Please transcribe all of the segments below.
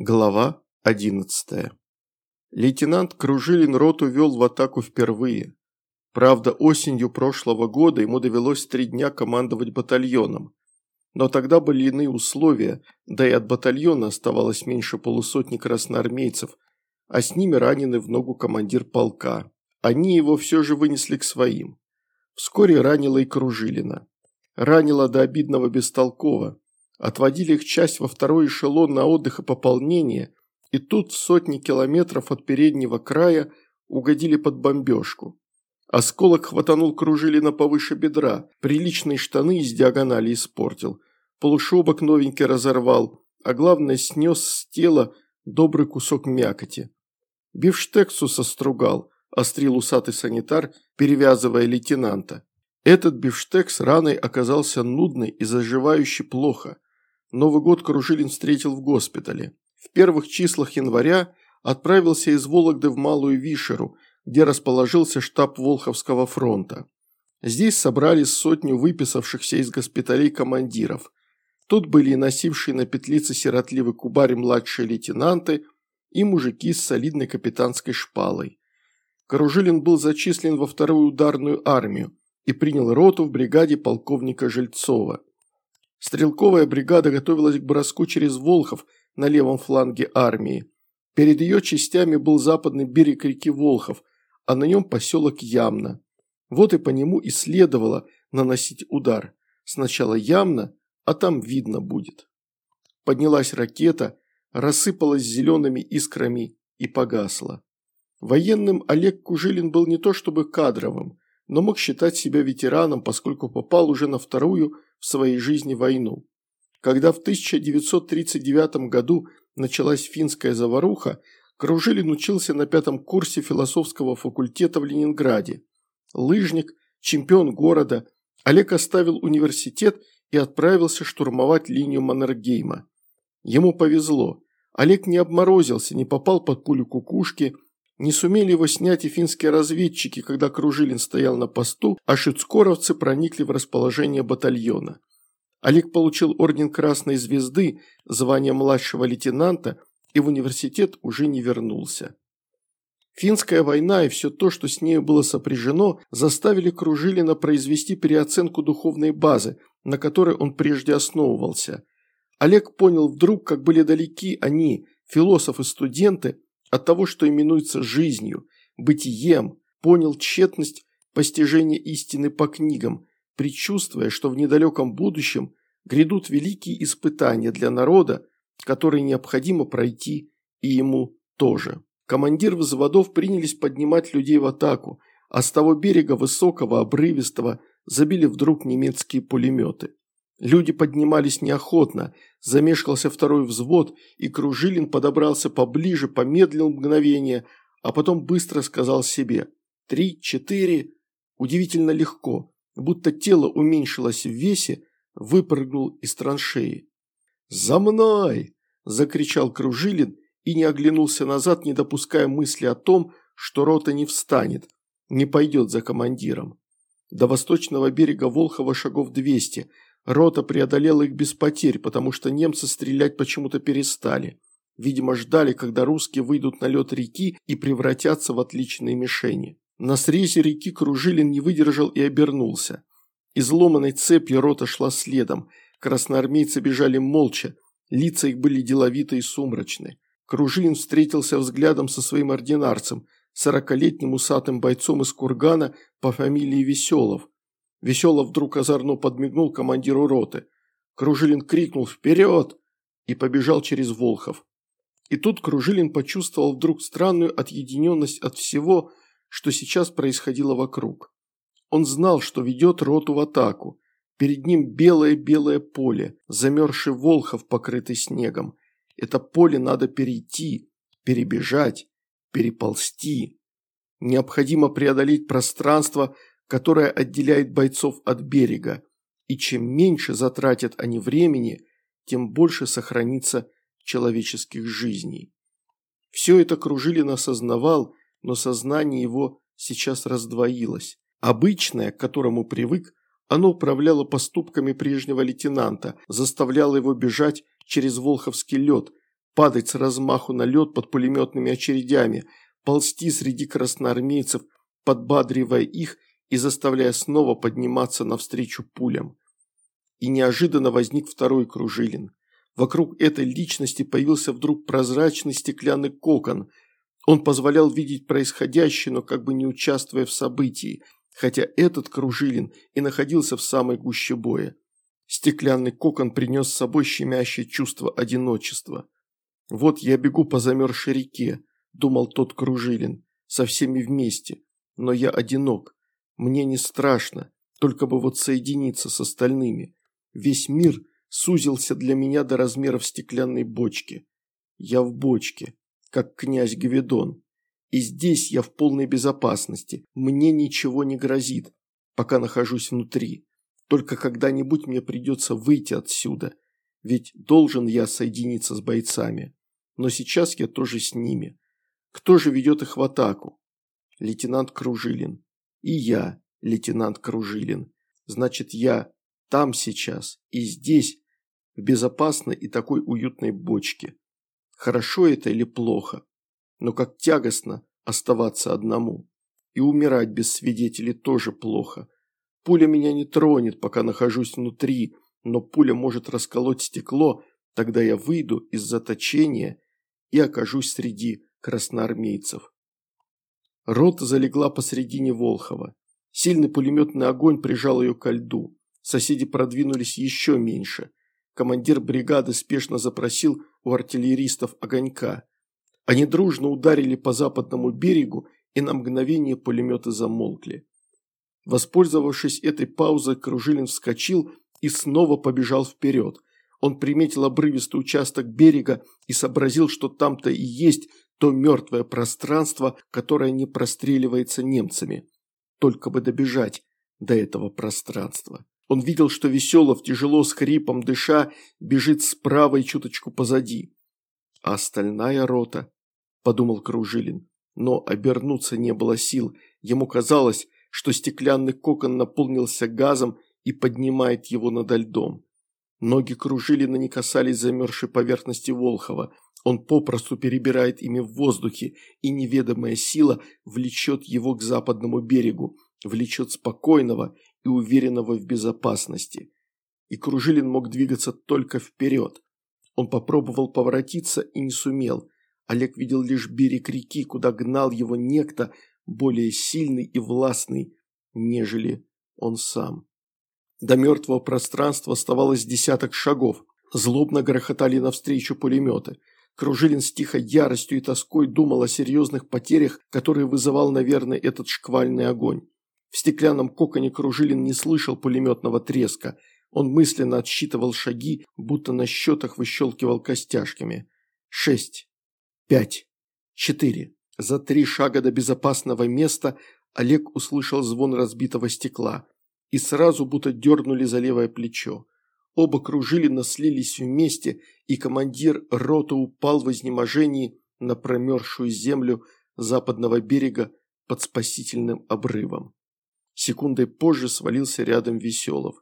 Глава 11. Лейтенант Кружилин роту вел в атаку впервые. Правда, осенью прошлого года ему довелось три дня командовать батальоном. Но тогда были иные условия, да и от батальона оставалось меньше полусотни красноармейцев, а с ними раненый в ногу командир полка. Они его все же вынесли к своим. Вскоре ранило и Кружилина. Ранило до обидного бестолково. Отводили их часть во второй эшелон на отдых и пополнение, и тут в сотни километров от переднего края угодили под бомбежку. Осколок хватанул Кружилина повыше бедра, приличные штаны из диагонали испортил, полушубок новенький разорвал, а главное снес с тела добрый кусок мякоти. Бифштексу состругал, острил усатый санитар, перевязывая лейтенанта. Этот бифштекс раной оказался нудный и заживающий плохо – Новый год Кружилин встретил в госпитале. В первых числах января отправился из Вологды в Малую Вишеру, где расположился штаб Волховского фронта. Здесь собрались сотню выписавшихся из госпиталей командиров. Тут были и носившие на петлице сиротливый кубарь младшие лейтенанты и мужики с солидной капитанской шпалой. Кружилин был зачислен во вторую ударную армию и принял роту в бригаде полковника Жильцова. Стрелковая бригада готовилась к броску через Волхов на левом фланге армии. Перед ее частями был западный берег реки Волхов, а на нем поселок Ямна. Вот и по нему и следовало наносить удар. Сначала Ямна, а там видно будет. Поднялась ракета, рассыпалась зелеными искрами и погасла. Военным Олег Кужилин был не то чтобы кадровым, но мог считать себя ветераном, поскольку попал уже на вторую в своей жизни войну. Когда в 1939 году началась финская заваруха, Кружилин учился на пятом курсе философского факультета в Ленинграде. Лыжник, чемпион города, Олег оставил университет и отправился штурмовать линию Маннергейма. Ему повезло. Олег не обморозился, не попал под пулю кукушки – не сумели его снять и финские разведчики, когда Кружилин стоял на посту, а шицкоровцы проникли в расположение батальона. Олег получил орден Красной Звезды, звание младшего лейтенанта, и в университет уже не вернулся. Финская война и все то, что с нею было сопряжено, заставили Кружилина произвести переоценку духовной базы, на которой он прежде основывался. Олег понял вдруг, как были далеки они, философы-студенты, от того, что именуется жизнью, бытием, понял тщетность постижения истины по книгам, предчувствуя, что в недалеком будущем грядут великие испытания для народа, которые необходимо пройти и ему тоже. Командир взводов принялись поднимать людей в атаку, а с того берега высокого, обрывистого, забили вдруг немецкие пулеметы. Люди поднимались неохотно, замешкался второй взвод, и Кружилин подобрался поближе, помедлил мгновение, а потом быстро сказал себе «Три, четыре». Удивительно легко, будто тело уменьшилось в весе, выпрыгнул из траншеи. «За мной!» – закричал Кружилин и не оглянулся назад, не допуская мысли о том, что рота не встанет, не пойдет за командиром. До восточного берега Волхова шагов двести – Рота преодолела их без потерь, потому что немцы стрелять почему-то перестали. Видимо, ждали, когда русские выйдут на лед реки и превратятся в отличные мишени. На срезе реки Кружилин не выдержал и обернулся. Изломанной цепью рота шла следом. Красноармейцы бежали молча, лица их были деловиты и сумрачны. Кружилин встретился взглядом со своим ординарцем, сорокалетним усатым бойцом из Кургана по фамилии Веселов. Веселов вдруг озорно подмигнул командиру роты. Кружилин крикнул «Вперед!» и побежал через Волхов. И тут Кружилин почувствовал вдруг странную отъединенность от всего, что сейчас происходило вокруг. Он знал, что ведет роту в атаку. Перед ним белое-белое поле, замерзший Волхов, покрытый снегом. Это поле надо перейти, перебежать, переползти. Необходимо преодолеть пространство, которая отделяет бойцов от берега, и чем меньше затратят они времени, тем больше сохранится человеческих жизней. Все это Кружилин осознавал, но сознание его сейчас раздвоилось. Обычное, к которому привык, оно управляло поступками прежнего лейтенанта, заставляло его бежать через Волховский лед, падать с размаху на лед под пулеметными очередями, ползти среди красноармейцев, подбадривая их и заставляя снова подниматься навстречу пулям. И неожиданно возник второй Кружилин. Вокруг этой личности появился вдруг прозрачный стеклянный кокон. Он позволял видеть происходящее, но как бы не участвуя в событии, хотя этот Кружилин и находился в самой гуще боя. Стеклянный кокон принес с собой щемящее чувство одиночества. «Вот я бегу по замерзшей реке», – думал тот Кружилин, – «со всеми вместе, но я одинок. Мне не страшно, только бы вот соединиться с остальными. Весь мир сузился для меня до размеров стеклянной бочки. Я в бочке, как князь Гвидон. И здесь я в полной безопасности, мне ничего не грозит, пока нахожусь внутри. Только когда-нибудь мне придется выйти отсюда, ведь должен я соединиться с бойцами. Но сейчас я тоже с ними. Кто же ведет их в атаку? Лейтенант Кружилин. И я, лейтенант Кружилин. Значит, я там сейчас и здесь, в безопасной и такой уютной бочке. Хорошо это или плохо? Но как тягостно оставаться одному. И умирать без свидетелей тоже плохо. Пуля меня не тронет, пока нахожусь внутри, но пуля может расколоть стекло, тогда я выйду из заточения и окажусь среди красноармейцев. Рота залегла посредине Волхова. Сильный пулеметный огонь прижал ее ко льду. Соседи продвинулись еще меньше. Командир бригады спешно запросил у артиллеристов огонька. Они дружно ударили по западному берегу, и на мгновение пулеметы замолкли. Воспользовавшись этой паузой, Кружилин вскочил и снова побежал вперед. Он приметил обрывистый участок берега и сообразил, что там-то и есть то мертвое пространство, которое не простреливается немцами. Только бы добежать до этого пространства. Он видел, что Веселов, тяжело с хрипом дыша, бежит справа и чуточку позади. А остальная рота, подумал Кружилин, но обернуться не было сил. Ему казалось, что стеклянный кокон наполнился газом и поднимает его над льдом. Ноги Кружилина не касались замерзшей поверхности Волхова – он попросту перебирает ими в воздухе, и неведомая сила влечет его к западному берегу, влечет спокойного и уверенного в безопасности. И Кружилин мог двигаться только вперед. Он попробовал поворотиться и не сумел. Олег видел лишь берег реки, куда гнал его некто более сильный и властный, нежели он сам. До мертвого пространства оставалось десяток шагов. Злобно грохотали навстречу пулеметы. Кружилин с тихой яростью и тоской думал о серьезных потерях, которые вызывал, наверное, этот шквальный огонь. В стеклянном коконе Кружилин не слышал пулеметного треска. Он мысленно отсчитывал шаги, будто на счетах выщелкивал костяшками. Шесть. Пять. Четыре. За три шага до безопасного места Олег услышал звон разбитого стекла. И сразу будто дернули за левое плечо. Оба кружили, слились вместе, и командир роты упал в изнеможении на промерзшую землю западного берега под спасительным обрывом. Секундой позже свалился рядом Веселов.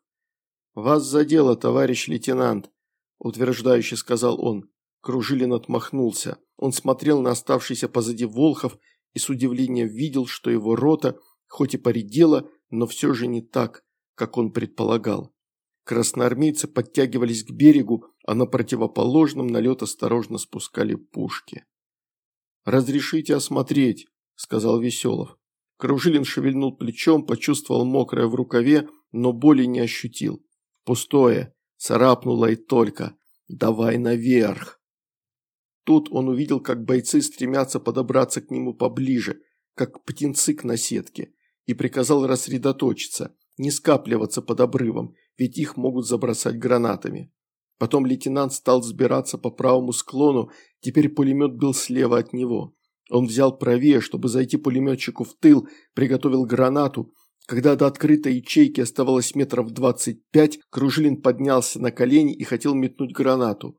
«Вас задело, товарищ лейтенант», – утверждающе сказал он. Кружилин отмахнулся. Он смотрел на оставшийся позади Волхов и с удивлением видел, что его рота, хоть и поредела, но все же не так, как он предполагал. Красноармейцы подтягивались к берегу, а на противоположном на лед осторожно спускали пушки. «Разрешите осмотреть», – сказал Веселов. Кружилин шевельнул плечом, почувствовал мокрое в рукаве, но боли не ощутил. «Пустое», – царапнуло и только. «Давай наверх». Тут он увидел, как бойцы стремятся подобраться к нему поближе, как птенцы к наседке, и приказал рассредоточиться, не скапливаться под обрывом, ведь их могут забросать гранатами. Потом лейтенант стал взбираться по правому склону, теперь пулемет был слева от него. Он взял правее, чтобы зайти пулеметчику в тыл, приготовил гранату. Когда до открытой ячейки оставалось метров двадцать пять, Кружилин поднялся на колени и хотел метнуть гранату.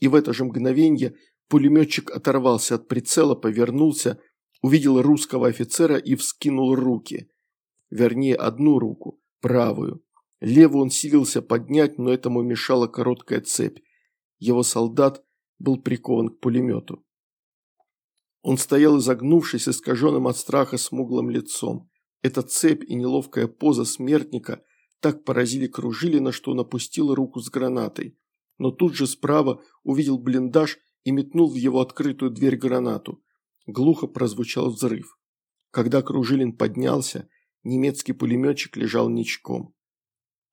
И в это же мгновенье пулеметчик оторвался от прицела, повернулся, увидел русского офицера и вскинул руки. Вернее, одну руку, правую. Левую он силился поднять, но этому мешала короткая цепь. Его солдат был прикован к пулемету. Он стоял изогнувшись, искаженным от страха смуглым лицом. Эта цепь и неловкая поза смертника так поразили Кружилина, что он опустил руку с гранатой. Но тут же справа увидел блиндаж и метнул в его открытую дверь гранату. Глухо прозвучал взрыв. Когда Кружилин поднялся, немецкий пулеметчик лежал ничком.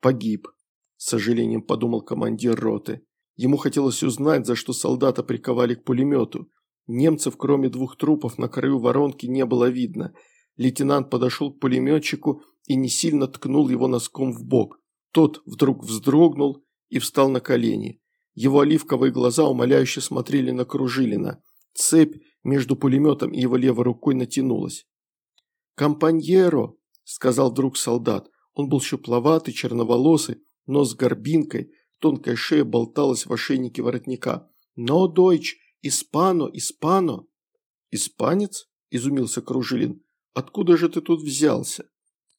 «Погиб», – с сожалением подумал командир роты. Ему хотелось узнать, за что солдата приковали к пулемету. Немцев, кроме двух трупов, на краю воронки не было видно. Лейтенант подошел к пулеметчику и не сильно ткнул его носком в бок. Тот вдруг вздрогнул и встал на колени. Его оливковые глаза умоляюще смотрели на Кружилина. Цепь между пулеметом и его левой рукой натянулась. «Компаньеро!» – сказал вдруг солдат. Он был щупловатый, черноволосый, нос с горбинкой, тонкая шея болталась в ошейнике воротника. «Но, дойч, испано, испано!» «Испанец?» – изумился Кружилин. «Откуда же ты тут взялся?»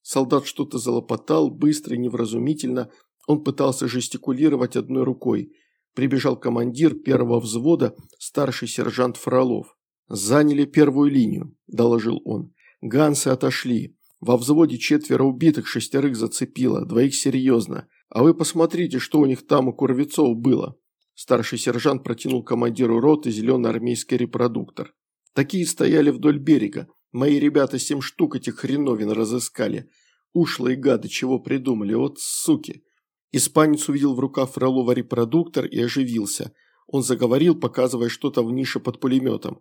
Солдат что-то залопотал, быстро и невразумительно. Он пытался жестикулировать одной рукой. Прибежал командир первого взвода, старший сержант Фролов. «Заняли первую линию», – доложил он. «Гансы отошли. Во взводе четверо убитых, шестерых зацепило, двоих серьезно. А вы посмотрите, что у них там у Курвецов было». Старший сержант протянул командиру роты зеленый армейский репродуктор. Такие стояли вдоль берега. Мои ребята семь штук этих хреновин разыскали. Ушлые гады чего придумали, вот суки. Испанец увидел в руках Фролова репродуктор и оживился. Он заговорил, показывая что-то в нише под пулеметом.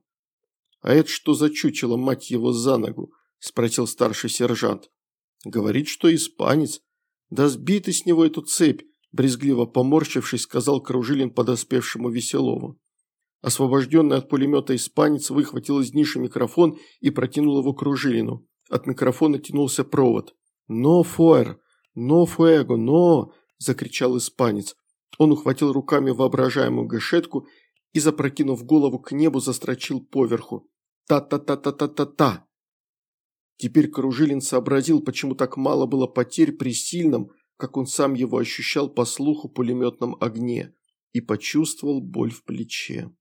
«А это что за чучело, мать его, за ногу?» – спросил старший сержант. «Говорит, что испанец. Да сбиты с него эту цепь», – брезгливо поморщившись, сказал Кружилин подоспевшему Веселову. Освобожденный от пулемета испанец выхватил из ниши микрофон и протянул его Кружилину. От микрофона тянулся провод. «Но, фуэр! Но, фуэго! Но!» – закричал испанец. Он ухватил руками воображаемую гашетку и, запрокинув голову к небу, застрочил поверху. «Та-та-та-та-та-та-та!» Теперь Кружилин сообразил, почему так мало было потерь при сильном, как он сам его ощущал по слуху пулеметном огне, и почувствовал боль в плече.